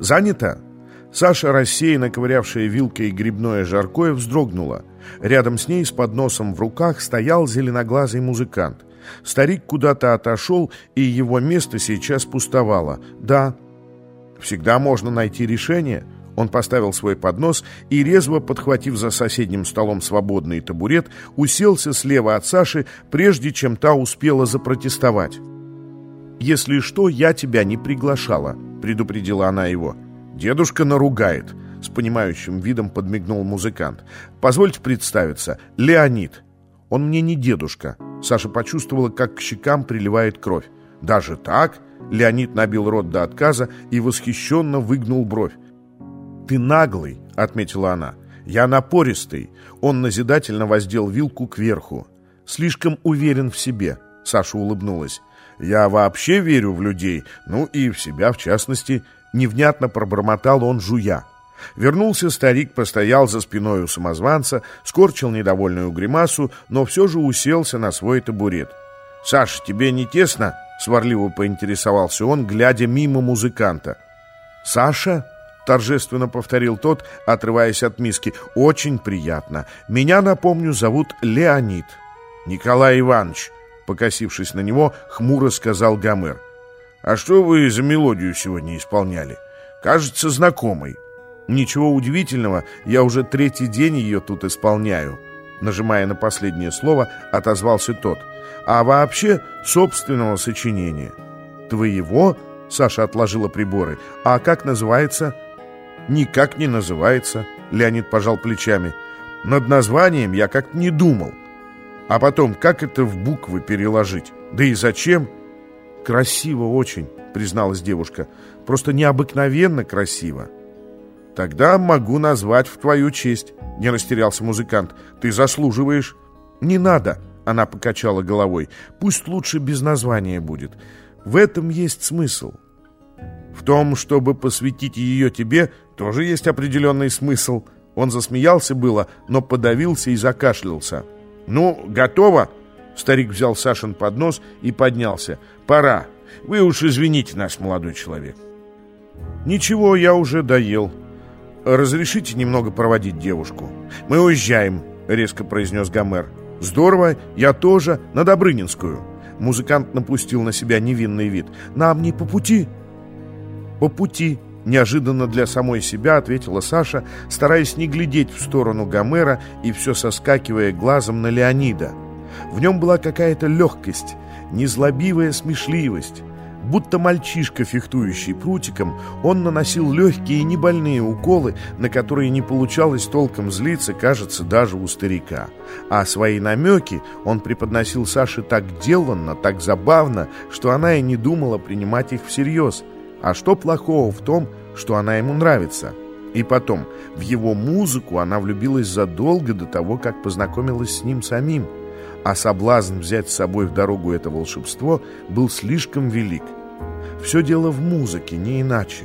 «Занято?» Саша, рассеянно ковырявшая вилкой грибное жаркое, вздрогнула. Рядом с ней с подносом в руках стоял зеленоглазый музыкант. Старик куда-то отошел, и его место сейчас пустовало. «Да, всегда можно найти решение». Он поставил свой поднос и, резво подхватив за соседним столом свободный табурет, уселся слева от Саши, прежде чем та успела запротестовать. «Если что, я тебя не приглашала», — предупредила она его. «Дедушка наругает», — с понимающим видом подмигнул музыкант. «Позвольте представиться, Леонид». «Он мне не дедушка». Саша почувствовала, как к щекам приливает кровь. «Даже так?» Леонид набил рот до отказа и восхищенно выгнул бровь. «Ты наглый», — отметила она. «Я напористый». Он назидательно воздел вилку кверху. «Слишком уверен в себе», — Саша улыбнулась. «Я вообще верю в людей, ну и в себя в частности». Невнятно пробормотал он, жуя. Вернулся старик, постоял за спиной у самозванца, скорчил недовольную гримасу, но все же уселся на свой табурет. «Саш, тебе не тесно?» — сварливо поинтересовался он, глядя мимо музыканта. «Саша?» — торжественно повторил тот, отрываясь от миски. «Очень приятно. Меня, напомню, зовут Леонид». «Николай Иванович», — покосившись на него, хмуро сказал Гомер. «А что вы за мелодию сегодня исполняли? Кажется, знакомой». «Ничего удивительного, я уже третий день ее тут исполняю», нажимая на последнее слово, отозвался тот. «А вообще собственного сочинения». «Твоего?» — Саша отложила приборы. «А как называется?» «Никак не называется», — Леонид пожал плечами. «Над названием я как-то не думал. А потом, как это в буквы переложить? Да и зачем?» «Красиво очень», — призналась девушка. «Просто необыкновенно красиво». «Тогда могу назвать в твою честь», — не растерялся музыкант. «Ты заслуживаешь». «Не надо», — она покачала головой. «Пусть лучше без названия будет. В этом есть смысл». «В том, чтобы посвятить ее тебе, тоже есть определенный смысл». Он засмеялся было, но подавился и закашлялся. «Ну, готово?» Старик взял Сашин поднос и поднялся. «Пора. Вы уж извините нас, молодой человек». «Ничего, я уже доел. Разрешите немного проводить девушку?» «Мы уезжаем», — резко произнес Гомер. «Здорово, я тоже, на Добрынинскую». Музыкант напустил на себя невинный вид. «Нам не по пути?» «По пути», — неожиданно для самой себя ответила Саша, стараясь не глядеть в сторону Гомера и все соскакивая глазом на Леонида. В нем была какая-то легкость, незлобивая смешливость. Будто мальчишка, фехтующий прутиком, он наносил легкие и небольные уколы, на которые не получалось толком злиться, кажется, даже у старика. А свои намеки он преподносил Саше так деланно, так забавно, что она и не думала принимать их всерьез. А что плохого в том, что она ему нравится? И потом, в его музыку она влюбилась задолго до того, как познакомилась с ним самим а соблазн взять с собой в дорогу это волшебство был слишком велик. Все дело в музыке, не иначе.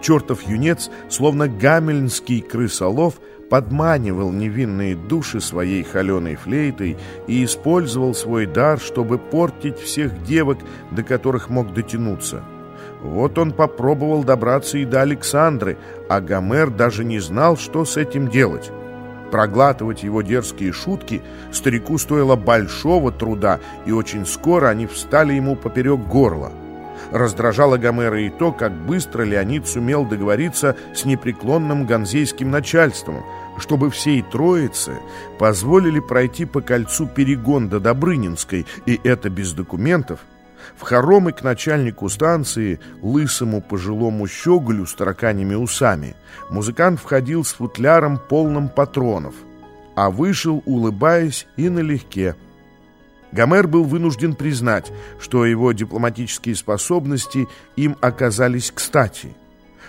Чертов юнец, словно гамельнский крысолов, подманивал невинные души своей холеной флейтой и использовал свой дар, чтобы портить всех девок, до которых мог дотянуться. Вот он попробовал добраться и до Александры, а Гомер даже не знал, что с этим делать. Проглатывать его дерзкие шутки старику стоило большого труда, и очень скоро они встали ему поперек горла. Раздражало Гомера и то, как быстро Леонид сумел договориться с непреклонным ганзейским начальством, чтобы всей троице позволили пройти по кольцу перегон до Добрынинской, и это без документов – в хоромы к начальнику станции, лысому пожилому щеголю с тараканями усами, музыкант входил с футляром полным патронов, а вышел, улыбаясь и налегке. Гомер был вынужден признать, что его дипломатические способности им оказались кстати –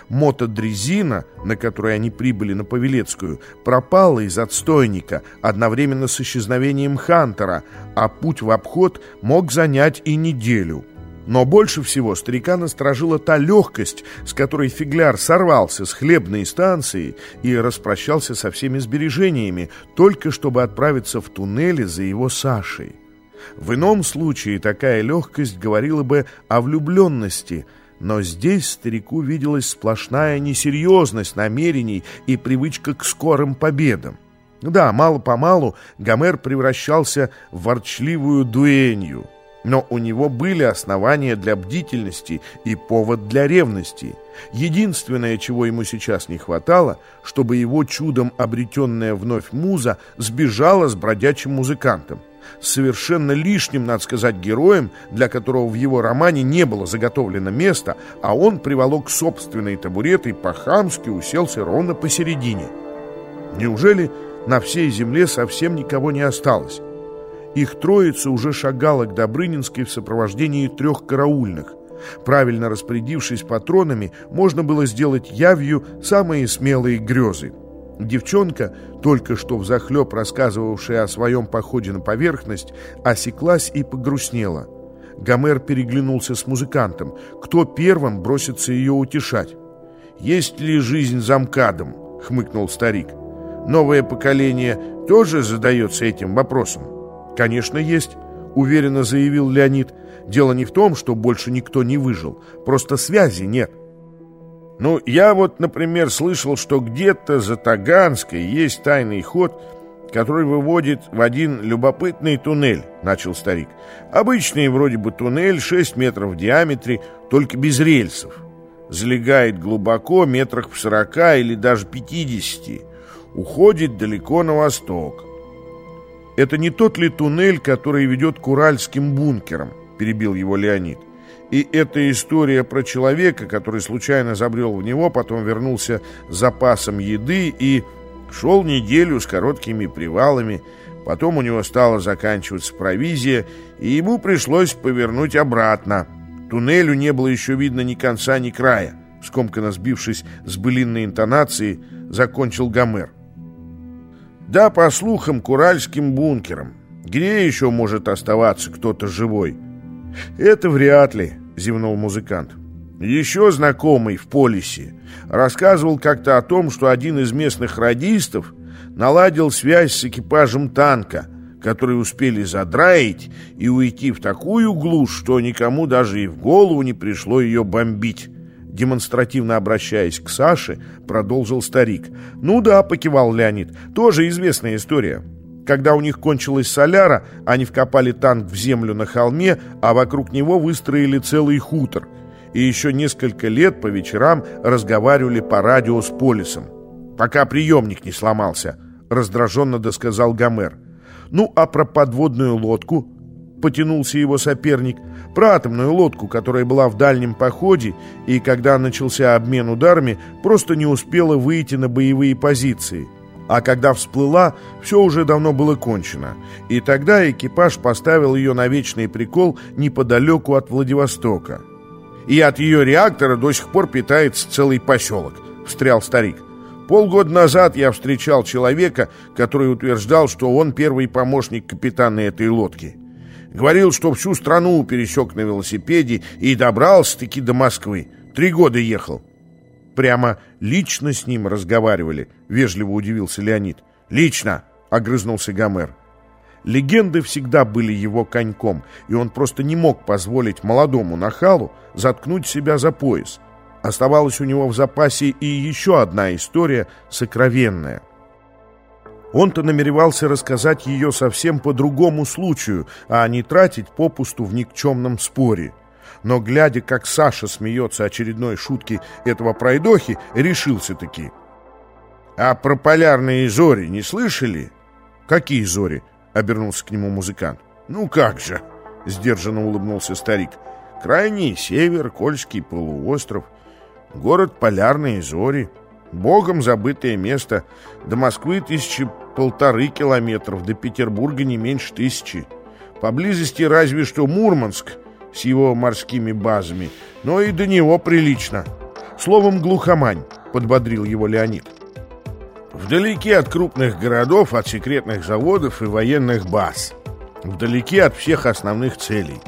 мотодрезина, на которой они прибыли на Павелецкую, пропала из отстойника одновременно с исчезновением Хантера, а путь в обход мог занять и неделю. Но больше всего старика насторожила та легкость, с которой фигляр сорвался с хлебной станции и распрощался со всеми сбережениями, только чтобы отправиться в туннеле за его Сашей. В ином случае такая легкость говорила бы о влюбленности – Но здесь старику виделась сплошная несерьезность намерений и привычка к скорым победам. Да, мало-помалу Гомер превращался в ворчливую дуэнью, но у него были основания для бдительности и повод для ревности. Единственное, чего ему сейчас не хватало, чтобы его чудом обретенная вновь муза сбежала с бродячим музыкантом совершенно лишним, надо сказать, героем, для которого в его романе не было заготовлено места, а он приволок собственный табурет и по-хамски уселся ровно посередине. Неужели на всей земле совсем никого не осталось? Их троица уже шагала к Добрынинской в сопровождении трех караульных. Правильно распорядившись патронами, можно было сделать явью самые смелые грезы. Девчонка, только что взахлеб рассказывавшая о своем походе на поверхность, осеклась и погрустнела. Гомер переглянулся с музыкантом. Кто первым бросится ее утешать? «Есть ли жизнь за МКАДом?» — хмыкнул старик. «Новое поколение тоже задается этим вопросом?» «Конечно, есть», — уверенно заявил Леонид. «Дело не в том, что больше никто не выжил. Просто связи нет». Ну, я вот, например, слышал, что где-то за Таганской есть тайный ход, который выводит в один любопытный туннель, начал старик. Обычный вроде бы туннель, 6 метров в диаметре, только без рельсов. Залегает глубоко, метрах в 40 или даже 50. Уходит далеко на восток. Это не тот ли туннель, который ведет к уральским бункерам, перебил его Леонид. И эта история про человека, который случайно забрел в него, потом вернулся с запасом еды и шел неделю с короткими привалами. Потом у него стала заканчиваться провизия, и ему пришлось повернуть обратно. Туннелю не было еще видно ни конца, ни края. Скомканно сбившись с былинной интонацией, закончил Гомер. Да, по слухам, к уральским бункерам. Где еще может оставаться кто-то живой? «Это вряд ли», — зевнул музыкант. «Еще знакомый в полисе рассказывал как-то о том, что один из местных радистов наладил связь с экипажем танка, который успели задраить и уйти в такую глушь, что никому даже и в голову не пришло ее бомбить». Демонстративно обращаясь к Саше, продолжил старик. «Ну да», — покивал Леонид, — «тоже известная история». Когда у них кончилась соляра, они вкопали танк в землю на холме, а вокруг него выстроили целый хутор. И еще несколько лет по вечерам разговаривали по радио с Полисом. «Пока приемник не сломался», — раздраженно досказал Гомер. «Ну, а про подводную лодку?» — потянулся его соперник. «Про атомную лодку, которая была в дальнем походе, и когда начался обмен ударами, просто не успела выйти на боевые позиции». А когда всплыла, все уже давно было кончено. И тогда экипаж поставил ее на вечный прикол неподалеку от Владивостока. И от ее реактора до сих пор питается целый поселок, встрял старик. Полгода назад я встречал человека, который утверждал, что он первый помощник капитана этой лодки. Говорил, что всю страну пересек на велосипеде и добрался-таки до Москвы. Три года ехал. Прямо лично с ним разговаривали, вежливо удивился Леонид. Лично, огрызнулся Гомер. Легенды всегда были его коньком, и он просто не мог позволить молодому нахалу заткнуть себя за пояс. Оставалась у него в запасе и еще одна история, сокровенная. Он-то намеревался рассказать ее совсем по другому случаю, а не тратить попусту в никчемном споре но, глядя, как Саша смеется очередной шутки этого пройдохи, решился-таки. «А про полярные зори не слышали?» «Какие зори?» — обернулся к нему музыкант. «Ну как же!» — сдержанно улыбнулся старик. «Крайний север, Кольский полуостров, город Полярные зори, богом забытое место, до Москвы тысячи полторы километров, до Петербурга не меньше тысячи. Поблизости разве что Мурманск — с его морскими базами, но и до него прилично. Словом, глухомань, подбодрил его Леонид. Вдалеке от крупных городов, от секретных заводов и военных баз. Вдалеке от всех основных целей.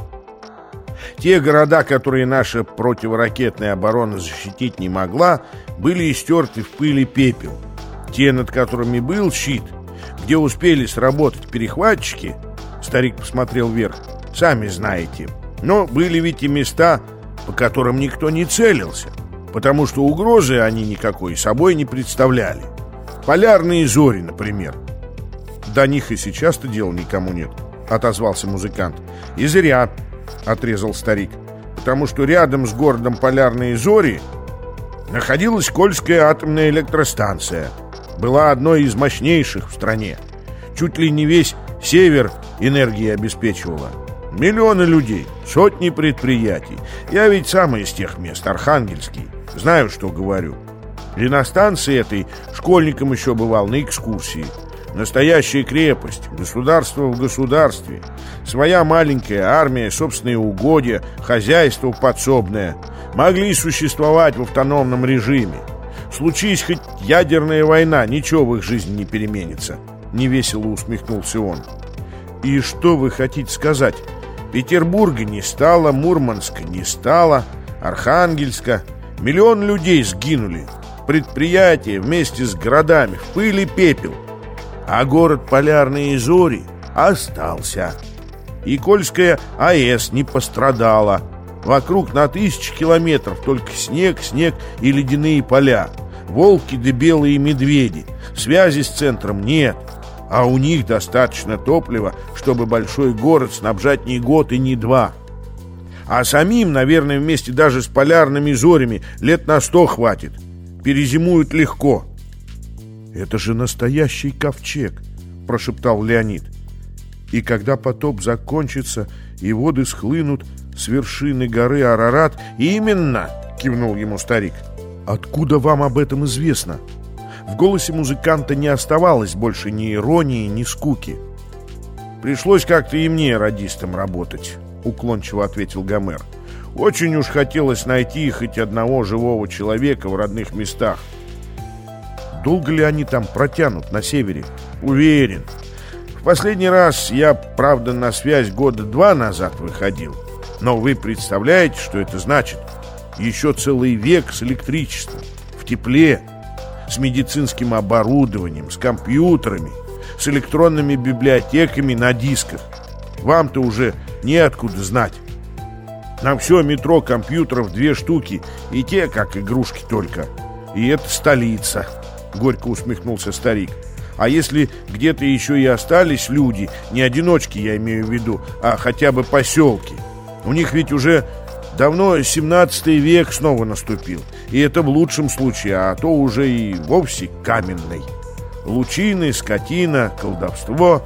Те города, которые наша противоракетная оборона защитить не могла, были истерты в пыль и пепел. Те, над которыми был щит, где успели сработать перехватчики, старик посмотрел вверх, сами знаете – но были ведь и места, по которым никто не целился, потому что угрозы они никакой собой не представляли. Полярные зори, например. До них и сейчас-то дела никому нет, отозвался музыкант. И зря, отрезал старик, потому что рядом с городом Полярные зори находилась Кольская атомная электростанция. Была одной из мощнейших в стране. Чуть ли не весь север энергии обеспечивала. Миллионы людей, сотни предприятий. Я ведь сам из тех мест, Архангельский. Знаю, что говорю. И на станции этой школьником еще бывал на экскурсии. Настоящая крепость, государство в государстве. Своя маленькая армия, собственные угодья, хозяйство подсобное. Могли существовать в автономном режиме. Случись хоть ядерная война, ничего в их жизни не переменится. Невесело усмехнулся он. И что вы хотите сказать? Петербурга не стало, Мурманска не стало, Архангельска. Миллион людей сгинули предприятие вместе с городами в пыль и пепел, а город Полярные Зори остался. И АЭС не пострадала. Вокруг на тысячи километров только снег, снег и ледяные поля. Волки да белые медведи. Связи с центром нет. А у них достаточно топлива, чтобы большой город снабжать не год и не два. А самим, наверное, вместе даже с полярными зорями лет на сто хватит перезимуют легко. «Это же настоящий ковчег!» – прошептал Леонид. «И когда потоп закончится и воды схлынут с вершины горы Арарат...» «Именно!» – кивнул ему старик. «Откуда вам об этом известно?» В голосе музыканта не оставалось больше ни иронии, ни скуки. «Пришлось как-то и мне радистом работать», — уклончиво ответил Гомер. Очень уж хотелось найти хоть одного живого человека в родных местах. Долго ли они там протянут на севере? Уверен. В последний раз я, правда, на связь года два назад выходил. Но вы представляете, что это значит? Еще целый век с электричеством, в тепле, с медицинским оборудованием, с компьютерами, с электронными библиотеками на дисках. Вам-то уже неоткуда знать. На все метро компьютеров две штуки, и те, как игрушки только. И это столица, горько усмехнулся старик. А если где-то еще и остались люди, не одиночки я имею в виду, а хотя бы поселки, у них ведь уже давно 17 век снова наступил, и это в лучшем случае, а то уже и вовсе каменный. Лучины, скотина, колдовство,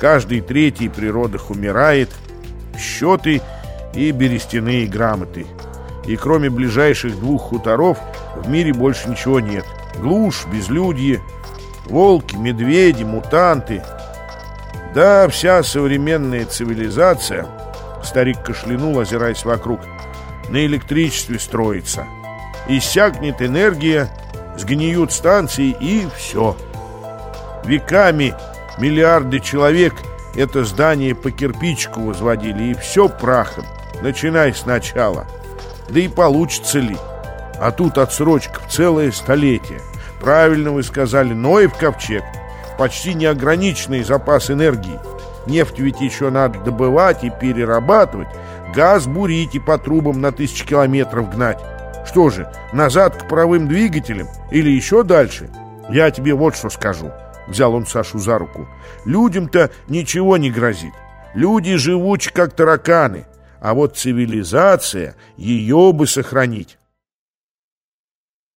каждый третий при родах умирает, счеты – и берестяные грамоты. И кроме ближайших двух хуторов в мире больше ничего нет. Глушь, безлюдье, волки, медведи, мутанты. Да, вся современная цивилизация, старик кашлянул, озираясь вокруг, на электричестве строится. Иссякнет энергия, сгниют станции и все. Веками миллиарды человек это здание по кирпичику возводили, и все прахом. Начинай сначала. Да и получится ли? А тут отсрочка в целое столетие. Правильно вы сказали, Ноев ковчег. Почти неограниченный запас энергии. Нефть ведь еще надо добывать и перерабатывать. Газ бурить и по трубам на тысячи километров гнать. Что же, назад к паровым двигателям или еще дальше? Я тебе вот что скажу. Взял он Сашу за руку. Людям-то ничего не грозит. Люди живучи, как тараканы. А вот цивилизация, ее бы сохранить.